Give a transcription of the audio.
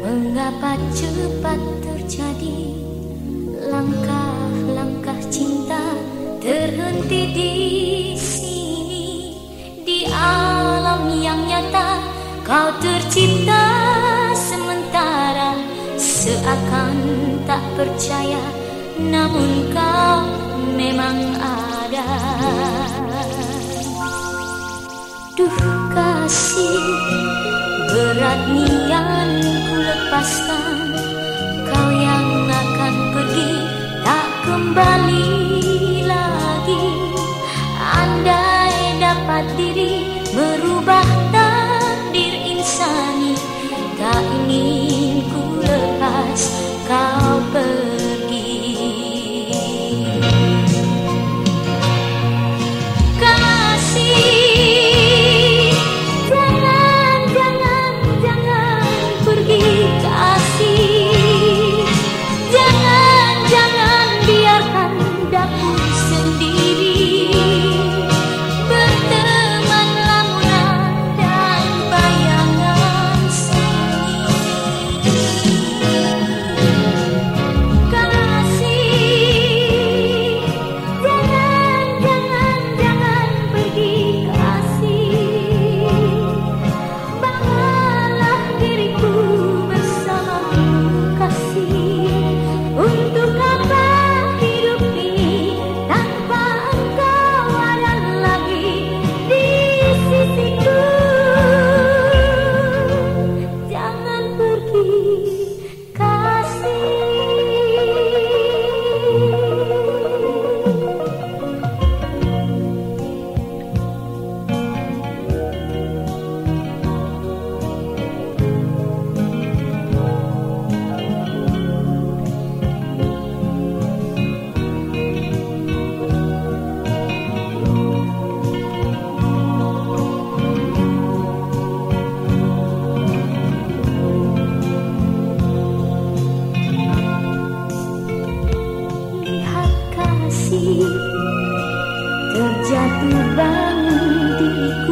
Mengapa cepat terjadi langkah-langkah cinta terhenti di kau tercipta sementara seakan tak percaya. Namun kau memang ada. Duh kasih berat nian ku lepaskan terjatuh bangun diriku